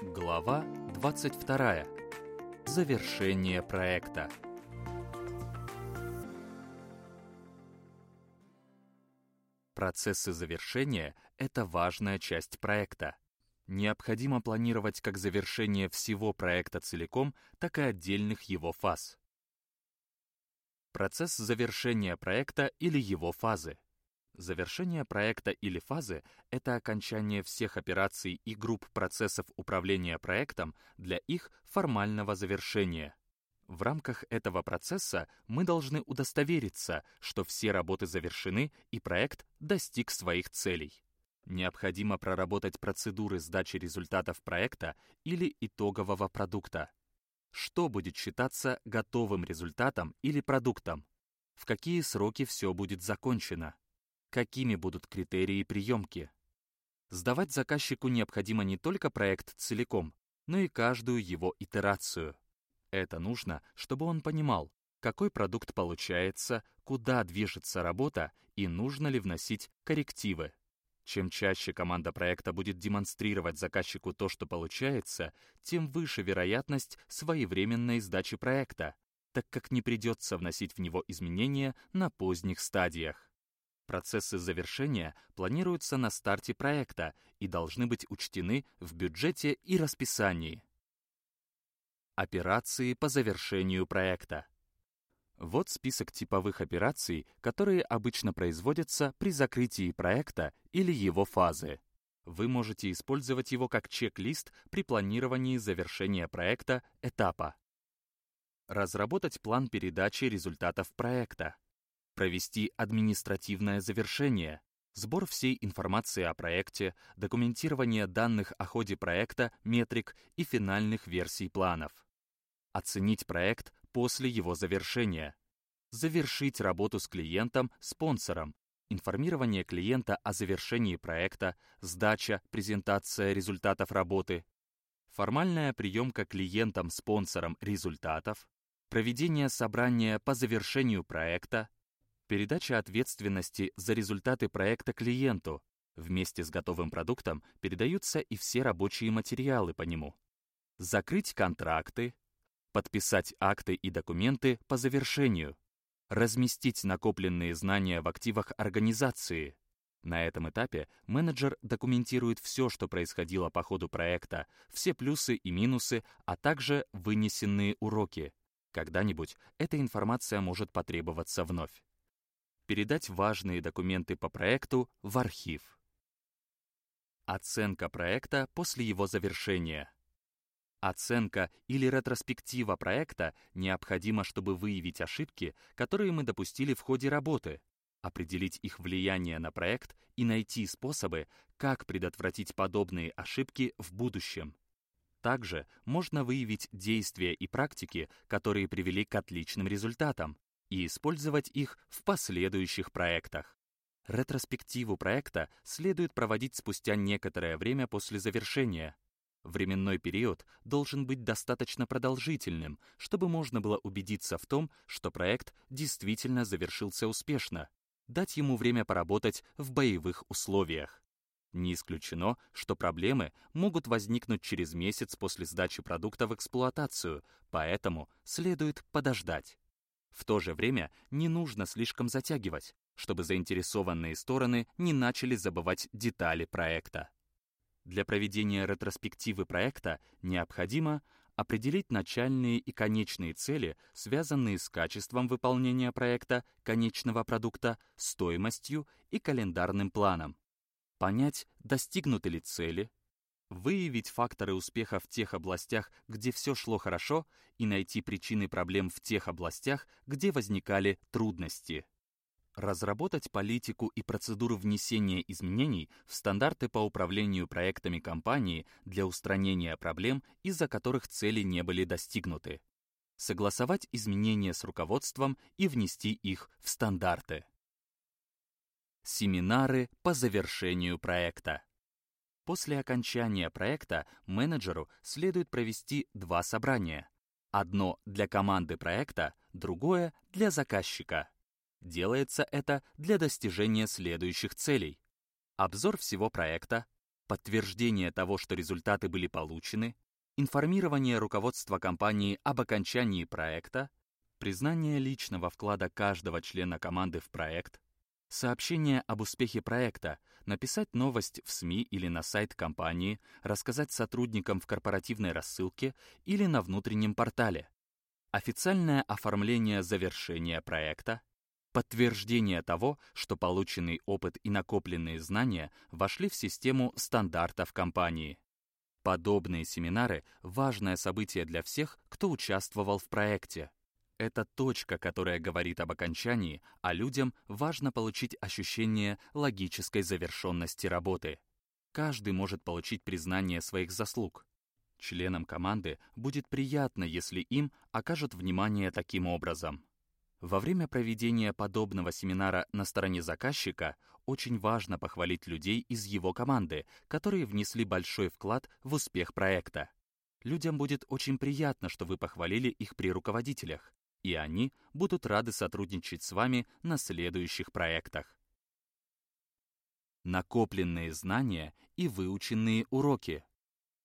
Глава 22. Завершение проекта. Процессы завершения — это важная часть проекта. Необходимо планировать как завершение всего проекта целиком, так и отдельных его фаз. Процесс завершения проекта или его фазы. Завершение проекта или фазы — это окончание всех операций и групп процессов управления проектом для их формального завершения. В рамках этого процесса мы должны удостовериться, что все работы завершены и проект достиг своих целей. Необходимо проработать процедуры сдачи результатов проекта или итогового продукта. Что будет считаться готовым результатом или продуктом? В какие сроки все будет закончено? Какими будут критерии приемки? Сдавать заказчику необходимо не только проект целиком, но и каждую его итерацию. Это нужно, чтобы он понимал, какой продукт получается, куда движется работа и нужно ли вносить коррективы. Чем чаще команда проекта будет демонстрировать заказчику то, что получается, тем выше вероятность своевременной сдачи проекта, так как не придется вносить в него изменения на поздних стадиях. Процессы завершения планируются на старте проекта и должны быть учтены в бюджете и расписании. Операции по завершению проекта. Вот список типовых операций, которые обычно производятся при закрытии проекта или его фазы. Вы можете использовать его как чек-лист при планировании завершения проекта этапа. Разработать план передачи результатов проекта провести административное завершение, сбор всей информации о проекте, документирование данных о ходе проекта, метрик и финальных версий планов. Оценить проект после его завершения. Завершить работу с клиентом, спонсором, информирование клиента о завершении проекта, сдача, презентация результатов работы, формальная приемка клиентам, спонсорам результатов, проведение собрания по завершению проекта, Передача ответственности за результаты проекта клиенту. Вместе с готовым продуктом передаются и все рабочие материалы по нему. Закрыть контракты, подписать акты и документы по завершению, разместить накопленные знания в активах организации. На этом этапе менеджер документирует все, что происходило по ходу проекта, все плюсы и минусы, а также вынесенные уроки. Когда-нибудь эта информация может потребоваться вновь передать важные документы по проекту в архив. Оценка проекта после его завершения. Оценка или ретроспектива проекта необходима, чтобы выявить ошибки, которые мы допустили в ходе работы, определить их влияние на проект и найти способы, как предотвратить подобные ошибки в будущем. Также можно выявить действия и практики, которые привели к отличным результатам, и использовать их в последующих проектах. Ретроспективу проекта следует проводить спустя некоторое время после завершения. Временной период должен быть достаточно продолжительным, чтобы можно было убедиться в том, что проект действительно завершился успешно, дать ему время поработать в боевых условиях. Не исключено, что проблемы могут возникнуть через месяц после сдачи продукта в эксплуатацию, поэтому следует подождать. В то же время не нужно слишком затягивать, чтобы заинтересованные стороны не начали забывать детали проекта. Для проведения ретроспективы проекта необходимо определить начальные и конечные цели, связанные с качеством выполнения проекта, конечного продукта, стоимостью и календарным планом. Понять, достигнуты ли цели, выявить факторы успеха в тех областях, где все шло хорошо, и найти причины проблем в тех областях, где возникали трудности. Разработать политику и процедуру внесения изменений в стандарты по управлению проектами компании для устранения проблем, из-за которых цели не были достигнуты. Согласовать изменения с руководством и внести их в стандарты. Семинары по завершению проекта. После окончания проекта менеджеру следует провести два собрания. Одно для команды проекта, другое для заказчика. Делается это для достижения следующих целей. Обзор всего проекта, подтверждение того, что результаты были получены, информирование руководства компании об окончании проекта, признание личного вклада каждого члена команды в проект, сообщение об успехе проекта, написать новость в СМИ или на сайт компании, рассказать сотрудникам в корпоративной рассылке или на внутреннем портале, официальное оформление завершения проекта, подтверждение того, что полученный опыт и накопленные знания вошли в систему стандартов компании. Подобные семинары – важное событие для всех, кто участвовал в проекте. Это точка, которая говорит об окончании, а людям важно получить ощущение логической завершенности работы. Каждый может получить признание своих заслуг. Членам команды будет приятно, если им окажут внимание таким образом. Во время проведения подобного семинара на стороне заказчика очень важно похвалить людей из его команды, которые внесли большой вклад в успех проекта. Людям будет очень приятно, что вы похвалили их при руководителях, и они будут рады сотрудничать с вами на следующих проектах. Накопленные знания и выученные уроки.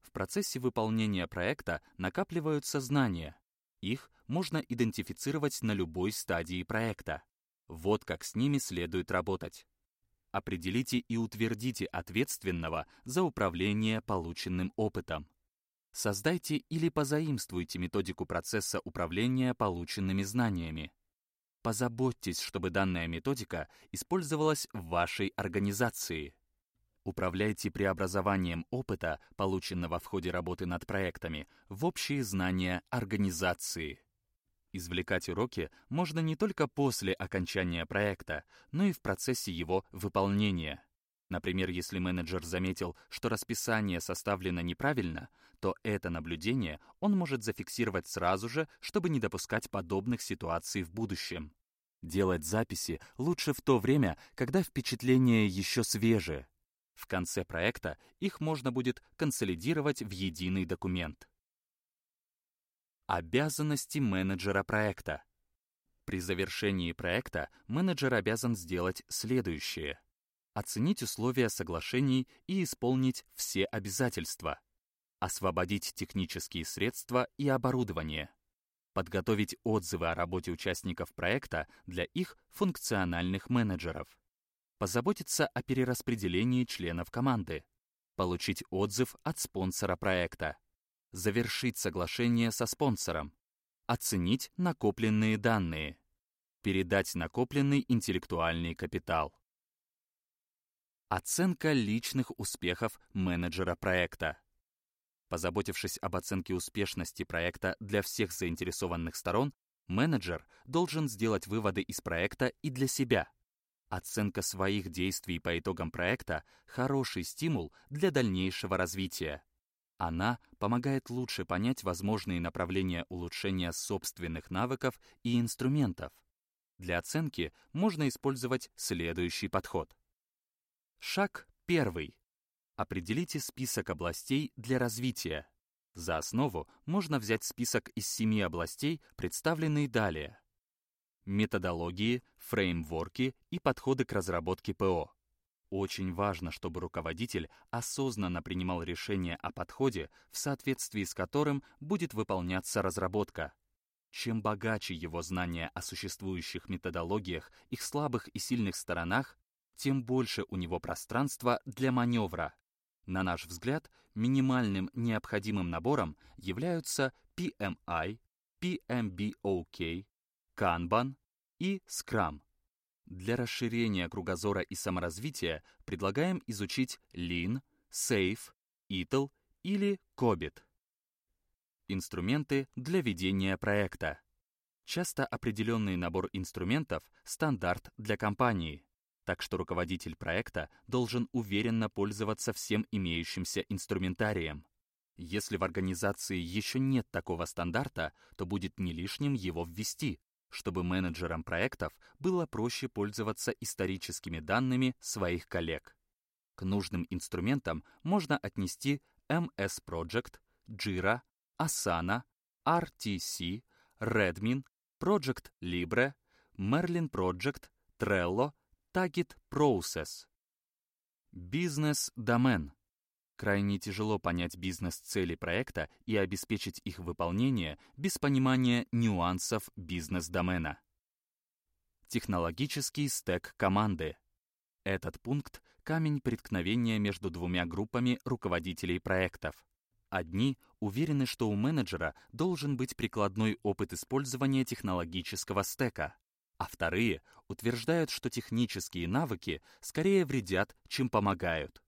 В процессе выполнения проекта накапливаются знания. Их можно идентифицировать на любой стадии проекта. Вот как с ними следует работать. Определите и утвердите ответственного за управление полученным опытом. Создайте или позаимствуйте методику процесса управления полученными знаниями. Позаботьтесь, чтобы данная методика использовалась в вашей организации. Управляйте преобразованием опыта, полученного в ходе работы над проектами, в общие знания организации. Извлекать уроки можно не только после окончания проекта, но и в процессе его выполнения. Например, если менеджер заметил, что расписание составлено неправильно, то это наблюдение он может зафиксировать сразу же, чтобы не допускать подобных ситуаций в будущем. Делать записи лучше в то время, когда впечатления еще свежие. В конце проекта их можно будет консолидировать в единый документ. Обязанности менеджера проекта. При завершении проекта менеджер обязан сделать следующее. Оценить условия соглашений и исполнить все обязательства освободить технические средства и оборудование, подготовить отзывы о работе участников проекта для их функциональных менеджеров, позаботиться о перераспределении членов команды, получить отзыв от спонсора проекта, завершить соглашение со спонсором, оценить накопленные данные, передать накопленный интеллектуальный капитал. Оценка личных успехов менеджера проекта. Позаботившись об оценке успешности проекта для всех заинтересованных сторон, менеджер должен сделать выводы из проекта и для себя. Оценка своих действий по итогам проекта – хороший стимул для дальнейшего развития. Она помогает лучше понять возможные направления улучшения собственных навыков и инструментов. Для оценки можно использовать следующий подход. Шаг первый. Определите список областей для развития. За основу можно взять список из семи областей, представленные далее. Методологии, фреймворки и подходы к разработке ПО. Очень важно, чтобы руководитель осознанно принимал решение о подходе, в соответствии с которым будет выполняться разработка. Чем богаче его знания о существующих методологиях, их слабых и сильных сторонах, тем больше у него пространства для маневра. На наш взгляд, минимальным необходимым набором являются PMI, PMBOK, Kanban и Scrum. Для расширения кругозора и саморазвития предлагаем изучить Lean, Safe, ETL или COBIT. Инструменты для ведения проекта. Часто определенный набор инструментов – стандарт для компании так что руководитель проекта должен уверенно пользоваться всем имеющимся инструментарием. Если в организации еще нет такого стандарта, то будет не лишним его ввести, чтобы менеджерам проектов было проще пользоваться историческими данными своих коллег. К нужным инструментам можно отнести MS Project, Jira, Asana, RTC, Redmin, Project Libre, Merlin Project, Trello Target Process. Бизнес-домен. Крайне тяжело понять бизнес-цели проекта и обеспечить их выполнение без понимания нюансов бизнес-домена. Технологический стек команды. Этот пункт — камень преткновения между двумя группами руководителей проектов. Одни уверены, что у менеджера должен быть прикладной опыт использования технологического стека, а вторые утверждают, что технические навыки скорее вредят, чем помогают.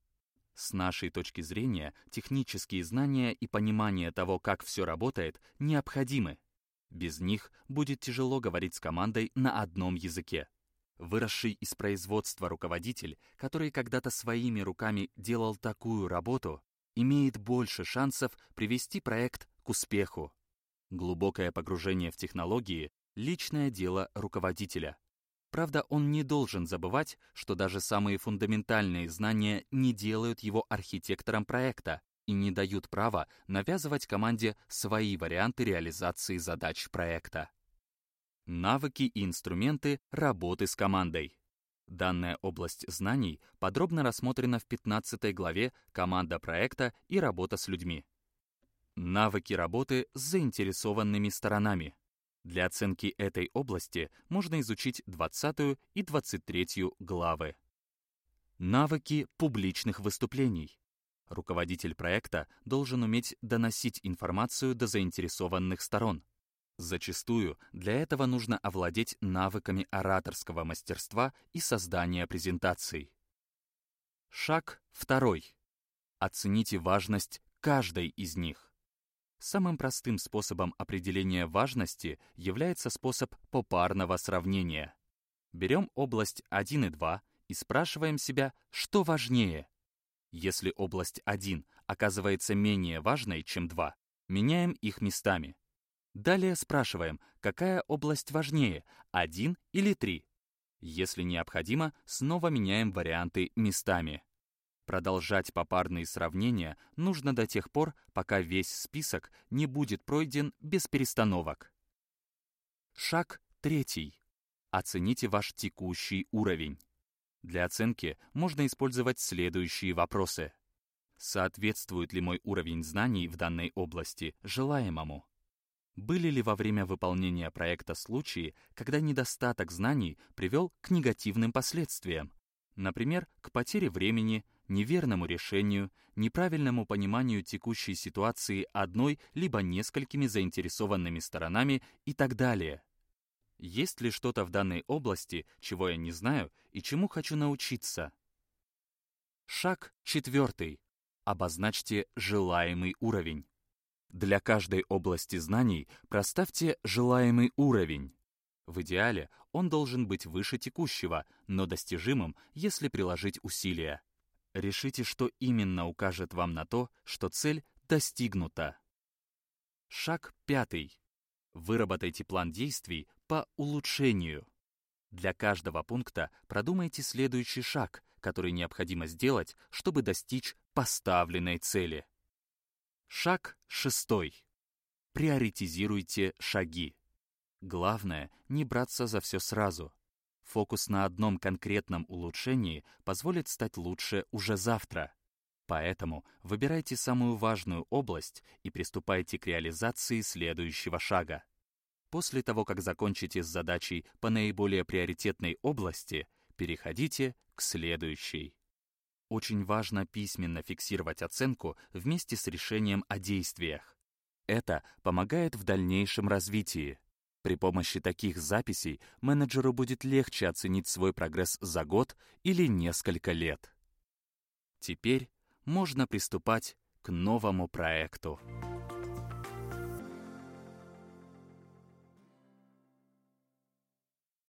С нашей точки зрения, технические знания и понимание того, как все работает, необходимы. Без них будет тяжело говорить с командой на одном языке. Выросший из производства руководитель, который когда-то своими руками делал такую работу, имеет больше шансов привести проект к успеху. Глубокое погружение в технологии — личное дело руководителя. Правда, он не должен забывать, что даже самые фундаментальные знания не делают его архитектором проекта и не дают права навязывать команде свои варианты реализации задач проекта. Навыки и инструменты работы с командой. Данная область знаний подробно рассмотрена в 15 главе «Команда проекта и работа с людьми». Навыки работы с заинтересованными сторонами. Для оценки этой области можно изучить 20 и 23 главы. Навыки публичных выступлений. Руководитель проекта должен уметь доносить информацию до заинтересованных сторон, Зачастую для этого нужно овладеть навыками ораторского мастерства и создания презентаций. Шаг второй. Оцените важность каждой из них. Самым простым способом определения важности является способ попарного сравнения. Берем область 1 и 2 и спрашиваем себя, что важнее. Если область 1 оказывается менее важной, чем 2, меняем их местами. Далее спрашиваем, какая область важнее, один или три. Если необходимо, снова меняем варианты местами. Продолжать попарные сравнения нужно до тех пор, пока весь список не будет пройден без перестановок. Шаг третий. Оцените ваш текущий уровень. Для оценки можно использовать следующие вопросы. Соответствует ли мой уровень знаний в данной области желаемому? Были ли во время выполнения проекта случаи, когда недостаток знаний привел к негативным последствиям? Например, к потере времени, неверному решению, неправильному пониманию текущей ситуации одной либо несколькими заинтересованными сторонами и так далее. Есть ли что-то в данной области, чего я не знаю и чему хочу научиться? Шаг четвертый. Обозначьте желаемый уровень. Для каждой области знаний проставьте желаемый уровень. В идеале он должен быть выше текущего, но достижимым, если приложить усилия. Решите, что именно укажет вам на то, что цель достигнута. Шаг пятый. Выработайте план действий по улучшению. Для каждого пункта продумайте следующий шаг, который необходимо сделать, чтобы достичь поставленной цели. Шаг шестой. Приоритизируйте шаги. Главное — не браться за все сразу. Фокус на одном конкретном улучшении позволит стать лучше уже завтра. Поэтому выбирайте самую важную область и приступайте к реализации следующего шага. После того, как закончите с задачей по наиболее приоритетной области, переходите к следующей. Очень важно письменно фиксировать оценку вместе с решением о действиях. Это помогает в дальнейшем развитии. При помощи таких записей менеджеру будет легче оценить свой прогресс за год или несколько лет. Теперь можно приступать к новому проекту.